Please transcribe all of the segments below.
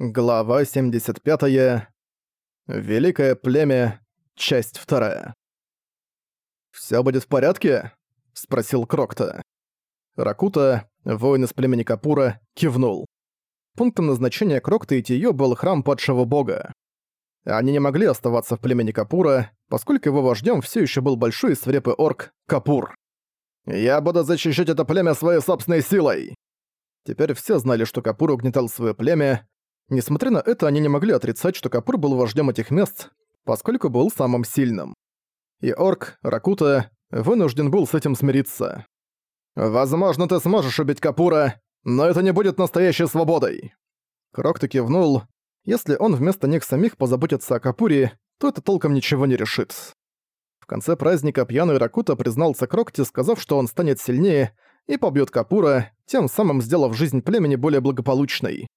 Глава 75. Великое племя. Часть 2. «Всё будет в порядке?» — спросил Крокта. Ракута, воин из племени Капура, кивнул. Пунктом назначения Крокта и Тиё был храм падшего бога. Они не могли оставаться в племени Капура, поскольку его вождем все еще был большой и свирепый орк Капур. «Я буду защищать это племя своей собственной силой!» Теперь все знали, что Капур угнетал свое племя, Несмотря на это, они не могли отрицать, что Капур был вождем этих мест, поскольку был самым сильным. И Орк, Ракута, вынужден был с этим смириться. «Возможно, ты сможешь убить Капура, но это не будет настоящей свободой!» Крокто кивнул. Если он вместо них самих позаботится о Капуре, то это толком ничего не решит. В конце праздника пьяный Ракута признался Крокте, сказав, что он станет сильнее и побьет Капура, тем самым сделав жизнь племени более благополучной.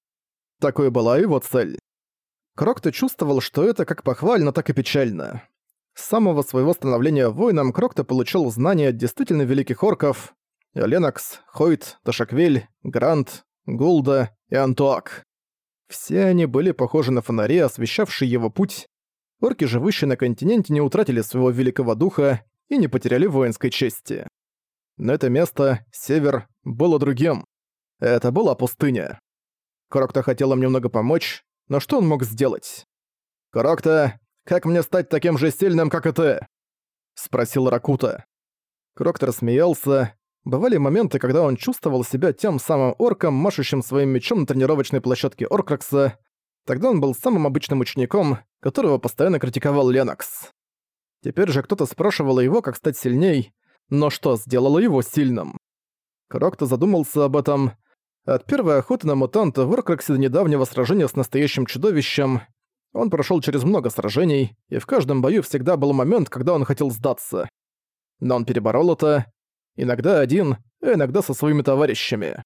Такой была его цель. Крокто чувствовал, что это как похвально, так и печально. С самого своего становления воином Крокто получил знания действительно великих орков Ленокс, Хойт, Ташаквель, Грант, Гулда и Антуак. Все они были похожи на фонари, освещавшие его путь. Орки, живущие на континенте, не утратили своего великого духа и не потеряли воинской чести. Но это место, север, было другим. Это была пустыня. Крокто хотел им немного помочь, но что он мог сделать? «Крокто, как мне стать таким же сильным, как и ты?» — спросил Ракута. Крокто рассмеялся. Бывали моменты, когда он чувствовал себя тем самым орком, машущим своим мечом на тренировочной площадке Оркракса. Тогда он был самым обычным учеником, которого постоянно критиковал Ленокс. Теперь же кто-то спрашивал его, как стать сильней, но что сделало его сильным? Крокто задумался об этом, от первой охоты на мутанта в Оркраксе до недавнего сражения с настоящим чудовищем он прошел через много сражений, и в каждом бою всегда был момент, когда он хотел сдаться. Но он переборол это, иногда один, а иногда со своими товарищами.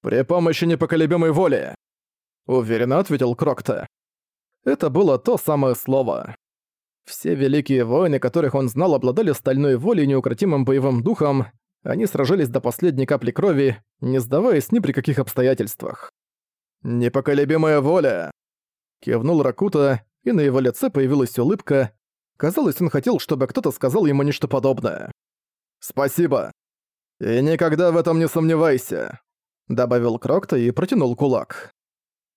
«При помощи непоколебимой воли», — уверенно ответил Крокта. Это было то самое слово. Все великие воины, которых он знал, обладали стальной волей и неукротимым боевым духом, они сражались до последней капли крови, не сдаваясь ни при каких обстоятельствах. «Непоколебимая воля!» Кивнул Ракута, и на его лице появилась улыбка. Казалось, он хотел, чтобы кто-то сказал ему нечто подобное. «Спасибо. И никогда в этом не сомневайся», — добавил Крокта и протянул кулак.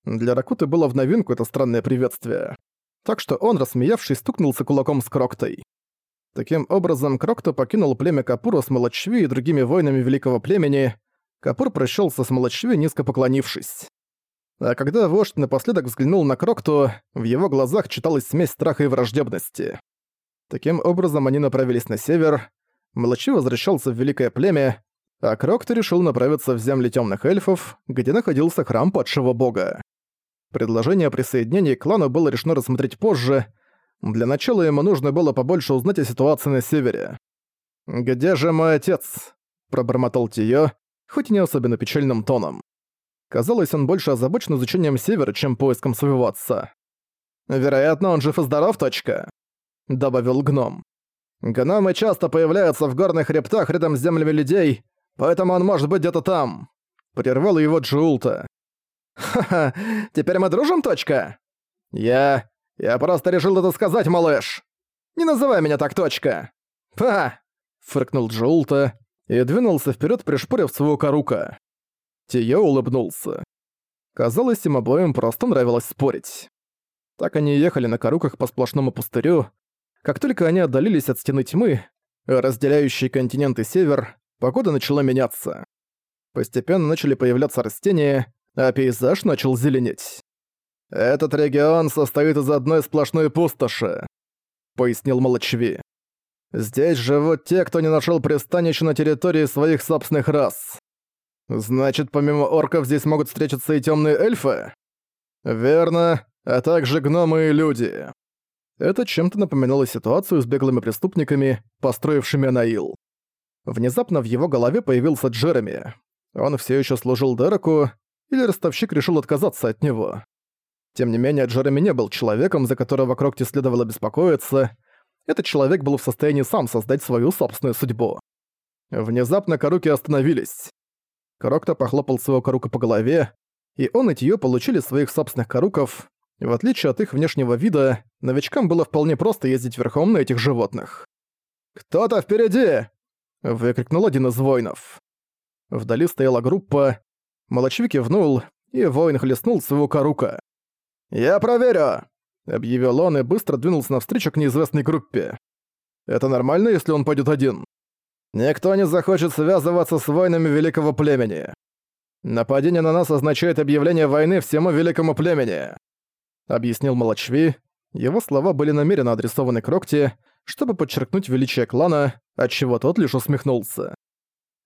Для Ракуты было в новинку это странное приветствие. Так что он, рассмеявшись, стукнулся кулаком с Кроктой. Таким образом, Крокто покинул племя Капура с Молочви и другими воинами великого племени. Капур прощался с Молочви, низко поклонившись. А когда вождь напоследок взглянул на Крокту, в его глазах читалась смесь страха и враждебности. Таким образом, они направились на север. Молочви возвращался в великое племя, а Крокто решил направиться в земли темных эльфов, где находился храм падшего бога. Предложение о присоединении к клану было решено рассмотреть позже, для начала ему нужно было побольше узнать о ситуации на севере. «Где же мой отец?» – пробормотал Тиё, хоть и не особенно печальным тоном. Казалось, он больше озабочен изучением севера, чем поиском своего отца. «Вероятно, он жив и здоров, точка», – добавил гном. «Гномы часто появляются в горных хребтах рядом с землями людей, поэтому он может быть где-то там», – прервал его Джулта. «Ха-ха, теперь мы дружим, точка?» «Я... Я просто решил это сказать, малыш. Не называй меня так, точка. Па! Фыркнул Джоулта и двинулся вперед, пришпорив своего корука. Тиё улыбнулся. Казалось, им обоим просто нравилось спорить. Так они ехали на коруках по сплошному пустырю. Как только они отдалились от стены тьмы, разделяющей континент и север, погода начала меняться. Постепенно начали появляться растения, а пейзаж начал зеленеть. «Этот регион состоит из одной сплошной пустоши», — пояснил Молочви. «Здесь живут те, кто не нашел пристанища на территории своих собственных рас. Значит, помимо орков здесь могут встретиться и темные эльфы?» «Верно, а также гномы и люди». Это чем-то напоминало ситуацию с беглыми преступниками, построившими Анаил. Внезапно в его голове появился Джереми. Он все еще служил Дереку, или ростовщик решил отказаться от него. Тем не менее, Джереми не был человеком, за которого Крокте следовало беспокоиться. Этот человек был в состоянии сам создать свою собственную судьбу. Внезапно Каруки остановились. Крокто похлопал своего Карука по голове. и он и Тиё получили своих собственных каруков. В отличие от их внешнего вида, новичкам было вполне просто ездить верхом на этих животных. «Кто-то впереди!» — выкрикнул один из воинов. Вдали стояла группа. Молочевик кивнул, и воин хлестнул своего карука. «Я проверю!» — объявил он и быстро двинулся навстречу к неизвестной группе. «Это нормально, если он пойдет один?» «Никто не захочет связываться с воинами великого племени. Нападение на нас означает объявление войны всему великому племени», — объяснил Молочви. Его слова были намеренно адресованы Крокте, чтобы подчеркнуть величие клана, отчего тот лишь усмехнулся.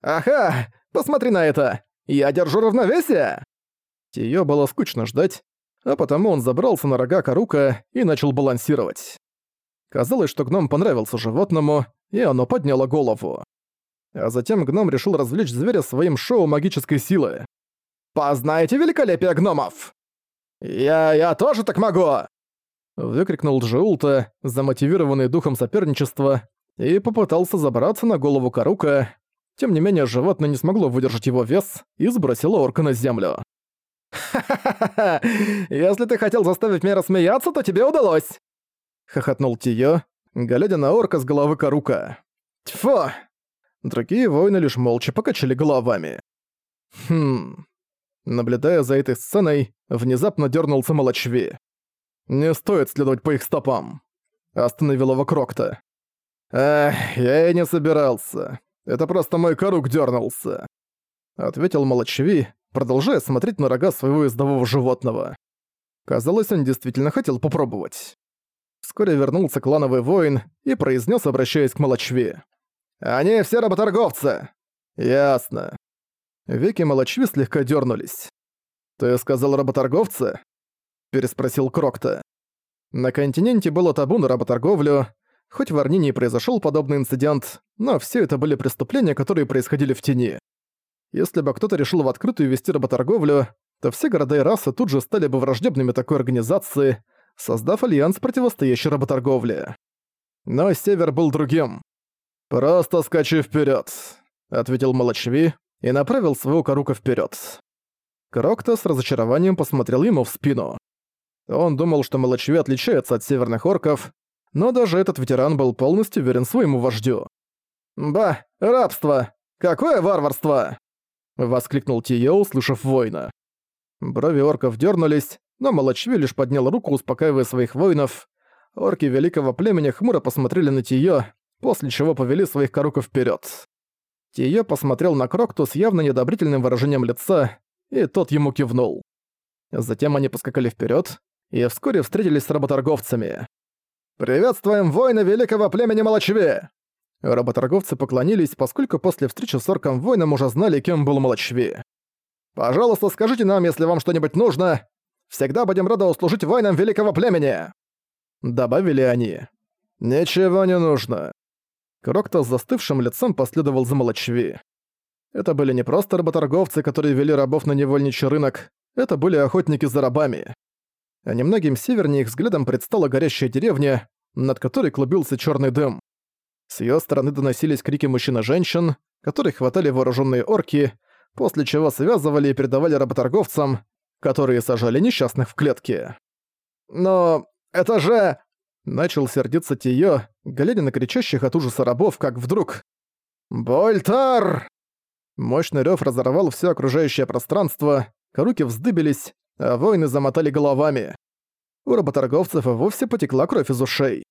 «Ага, посмотри на это! Я держу равновесие!» Её было скучно ждать, а потому он забрался на рога Карука и начал балансировать. Казалось, что гном понравился животному, и оно подняло голову. А затем гном решил развлечь зверя своим шоу магической силы. «Познайте великолепие гномов!» «Я... я тоже так могу!» Выкрикнул Джоулта, замотивированный духом соперничества, и попытался забраться на голову Карука. Тем не менее, животное не смогло выдержать его вес и сбросило орка на землю. «Ха-ха-ха! Если ты хотел заставить меня рассмеяться, то тебе удалось!» Хохотнул Тиё, глядя на орка с головы Карука. «Тьфу!» Другие воины лишь молча покачали головами. Хм... Наблюдая за этой сценой, внезапно дернулся Молочви. «Не стоит следовать по их стопам», — остановил его Крокта. «Эх, я и не собирался. Это просто мой корук дернулся», — ответил Молочви, продолжая смотреть на рога своего ездового животного. Казалось, он действительно хотел попробовать. Вскоре вернулся клановый воин и произнес, обращаясь к Молочви. «Они все работорговцы!» «Ясно». Веки Молочви слегка дернулись. «Ты сказал работорговцы?» переспросил Крокта. На континенте было табу на работорговлю, хоть в Арнинии произошел подобный инцидент, но все это были преступления, которые происходили в тени. Если бы кто-то решил в открытую вести работорговлю, то все города и расы тут же стали бы враждебными такой организации, создав альянс, противостоящий работорговле. Но Север был другим. «Просто скачи вперед, ответил Молочви и направил своего корука вперед. Крокто с разочарованием посмотрел ему в спину. Он думал, что Молочви отличается от северных орков, но даже этот ветеран был полностью верен своему вождю. «Ба, рабство! Какое варварство!» — воскликнул Тиё, услышав воина. Брови орков дернулись, но Молочви лишь поднял руку, успокаивая своих воинов. Орки великого племени хмуро посмотрели на Тиё, после чего повели своих коруков вперед. Тиё посмотрел на Крокту с явно недобрительным выражением лица, и тот ему кивнул. Затем они поскакали вперед, и вскоре встретились с работорговцами. «Приветствуем воина великого племени Молочви!» Работорговцы поклонились, поскольку после встречи с орком-воином уже знали, кем был Молочви. «Пожалуйста, скажите нам, если вам что-нибудь нужно. Всегда будем рады услужить воинам великого племени!» Добавили они. «Ничего не нужно». Крокто с застывшим лицом последовал за Молочви. Это были не просто работорговцы, которые вели рабов на невольничий рынок, это были охотники за рабами а немногим севернее их взглядом предстала горящая деревня, над которой клубился черный дым. С ее стороны доносились крики мужчин и женщин, которых хватали вооруженные орки, после чего связывали и передавали работорговцам, которые сажали несчастных в клетки. «Но это же...» Начал сердиться Тиё, глядя на кричащих от ужаса рабов, как вдруг... «Больтар!» Мощный рёв разорвал все окружающее пространство, руки вздыбились, а воины замотали головами. У работорговцев и вовсе потекла кровь из ушей.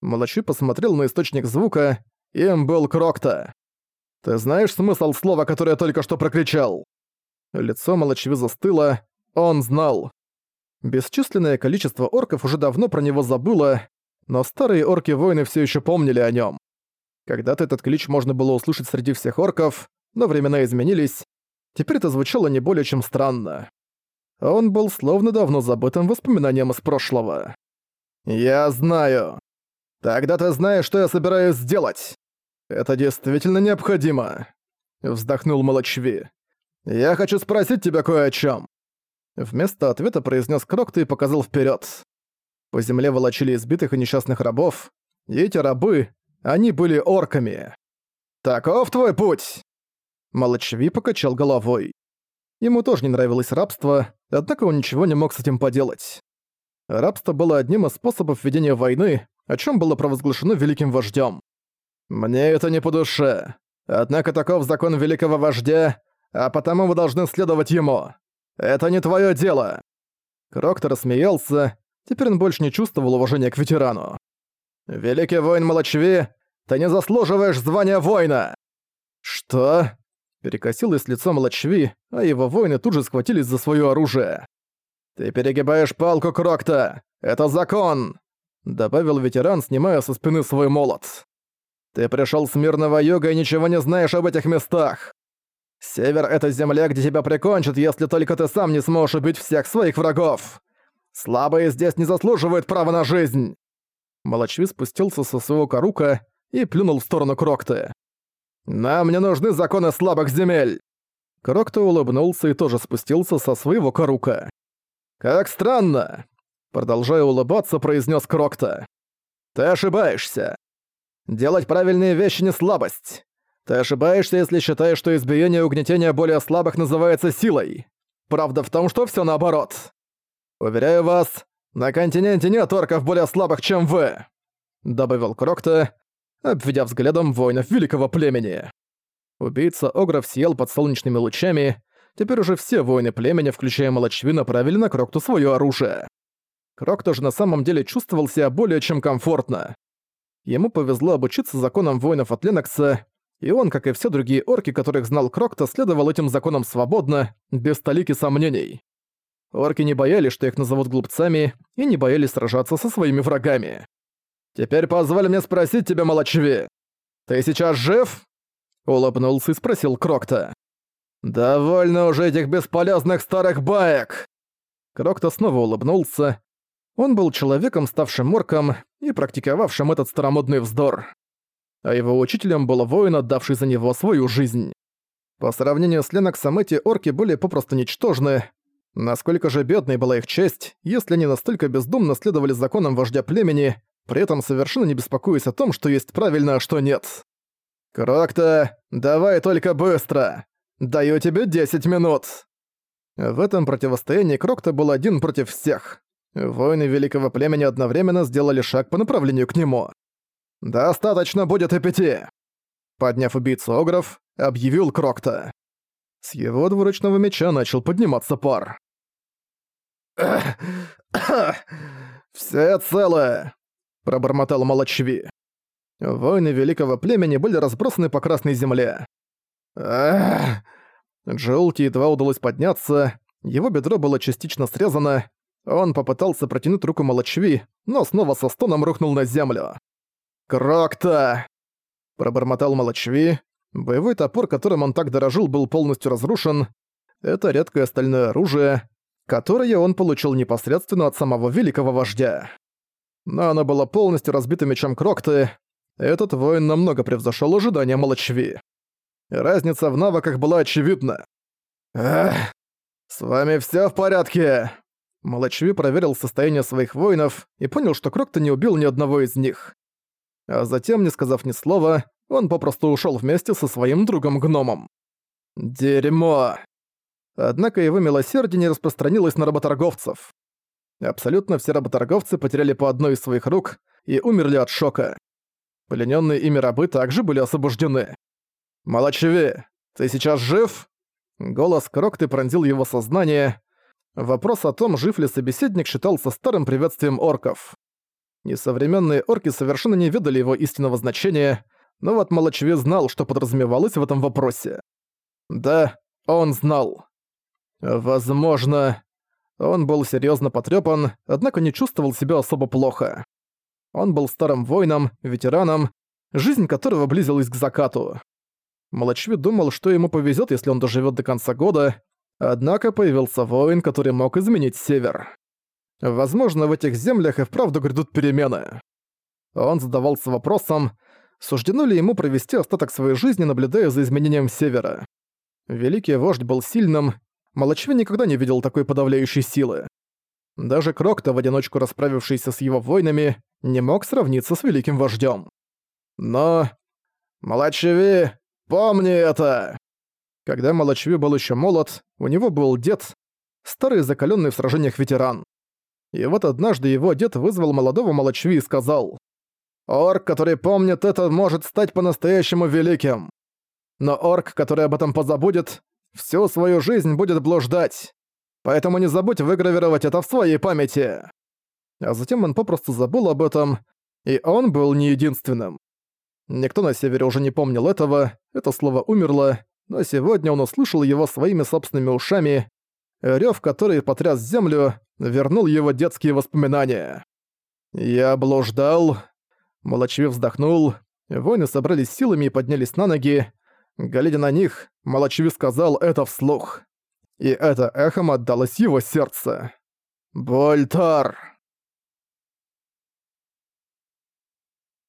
Молочи посмотрел на источник звука, им был Крокта. «Ты знаешь смысл слова, которое я только что прокричал?» Лицо Молочви застыло, он знал. Бесчисленное количество орков уже давно про него забыло, но старые орки-воины все еще помнили о нем. Когда-то этот клич можно было услышать среди всех орков, но времена изменились. Теперь это звучало не более чем странно. Он был словно давно забытым воспоминанием из прошлого. «Я знаю. Тогда ты знаешь, что я собираюсь сделать. Это действительно необходимо», — вздохнул Молочви. «Я хочу спросить тебя кое о чем. Вместо ответа произнес Крокта и показал вперед. По земле волочили избитых и несчастных рабов, и эти рабы, они были орками. «Таков твой путь!» Молочви покачал головой. Ему тоже не нравилось рабство, однако он ничего не мог с этим поделать. Рабство было одним из способов ведения войны, о чем было провозглашено великим вождем. «Мне это не по душе. Однако таков закон великого вождя, а потому вы должны следовать ему. Это не твое дело!» Кроктор рассмеялся, теперь он больше не чувствовал уважения к ветерану. «Великий воин Молочви, ты не заслуживаешь звания воина!» «Что?» Перекосилось лицо Молочви, а его воины тут же схватились за свое оружие. «Ты перегибаешь палку, Крокта! Это закон!» Добавил ветеран, снимая со спины свой молот. «Ты пришел с мирного юга и ничего не знаешь об этих местах! Север — это земля, где тебя прикончат, если только ты сам не сможешь убить всех своих врагов! Слабые здесь не заслуживают права на жизнь!» Молочви спустился со своего корука и плюнул в сторону Крокты. «Нам не нужны законы слабых земель!» Крокто улыбнулся и тоже спустился со своего корука. «Как странно!» Продолжая улыбаться, произнес Крокто. «Ты ошибаешься. Делать правильные вещи не слабость. Ты ошибаешься, если считаешь, что избиение и угнетение более слабых называется силой. Правда в том, что все наоборот. Уверяю вас, на континенте нет орков более слабых, чем вы», добавил Крокто, обведя взглядом воинов великого племени. Убийца Огров съел под солнечными лучами, теперь уже все воины племени, включая Молочви, направили на Крокту свое оружие. Крокто же на самом деле чувствовал себя более чем комфортно. Ему повезло обучиться законам воинов от Ленокса, и он, как и все другие орки, которых знал Крокто, следовал этим законам свободно, без столики сомнений. Орки не боялись, что их назовут глупцами, и не боялись сражаться со своими врагами. «Теперь позволь мне спросить тебя, Молочви. Ты сейчас жив?» Улыбнулся и спросил Крокта. «Довольно уже этих бесполезных старых баек!» Крокта снова улыбнулся. Он был человеком, ставшим морком и практиковавшим этот старомодный вздор. А его учителем был воин, отдавший за него свою жизнь. По сравнению с Леноксом эти орки были попросту ничтожны. Насколько же бедной была их честь, если они настолько бездумно следовали законам вождя племени, при этом совершенно не беспокоясь о том, что есть правильно, а что нет. «Крокта, давай только быстро! Даю тебе 10 минут!» В этом противостоянии Крокта был один против всех. Воины великого племени одновременно сделали шаг по направлению к нему. «Достаточно будет и пяти!» Подняв убийцу Огров, объявил Крокта. С его двуручного меча начал подниматься пар. «Все целое!» – пробормотал Молочви. Воины великого племени были разбросаны по Красной Земле. Джоулти едва удалось подняться, его бедро было частично срезано, он попытался протянуть руку Молочви, но снова со стоном рухнул на землю. «Крокта!» Пробормотал Молочви. Боевой топор, которым он так дорожил, был полностью разрушен. Это редкое стальное оружие, которое он получил непосредственно от самого великого вождя. Но оно было полностью разбито мечом Крокты, этот воин намного превзошел ожидания Молочви. Разница в навыках была очевидна. «Эх, с вами все в порядке!» Молочви проверил состояние своих воинов и понял, что Крокто не убил ни одного из них. А затем, не сказав ни слова, он попросту ушел вместе со своим другом-гномом. Дерьмо! Однако его милосердие не распространилось на работорговцев. Абсолютно все работорговцы потеряли по одной из своих рук и умерли от шока. Плененные ими рабы также были освобождены. «Молочеви, ты сейчас жив?» Голос Крокты пронзил его сознание. Вопрос о том, жив ли собеседник, считался старым приветствием орков. Несовременные орки совершенно не ведали его истинного значения, но вот Молочеви знал, что подразумевалось в этом вопросе. Да, он знал. Возможно... Он был серьезно потрепан, однако не чувствовал себя особо плохо. Он был старым воином, ветераном, жизнь которого близилась к закату. Молочви думал, что ему повезет, если он доживет до конца года, однако появился воин, который мог изменить север. Возможно, в этих землях и вправду грядут перемены. Он задавался вопросом, суждено ли ему провести остаток своей жизни, наблюдая за изменением севера. Великий вождь был сильным, Молочви никогда не видел такой подавляющей силы. Даже Крокто, в одиночку расправившийся с его воинами, не мог сравниться с великим вождем. Но... Молчави, помни это! Когда Молочви был еще молод, у него был дед, старый закаленный в сражениях ветеран. И вот однажды его дед вызвал молодого Молочви и сказал, «Орк, который помнит это, может стать по-настоящему великим. Но орк, который об этом позабудет, всю свою жизнь будет блуждать. Поэтому не забудь выгравировать это в своей памяти». А затем он попросту забыл об этом, и он был не единственным. Никто на севере уже не помнил этого, это слово умерло, но сегодня он услышал его своими собственными ушами, рёв, который потряс землю, вернул его детские воспоминания. «Я блуждал...» Молочви вздохнул, воины собрались силами и поднялись на ноги. Глядя на них, Молочви сказал это вслух. И это эхом отдалось его сердце. «Больтар!»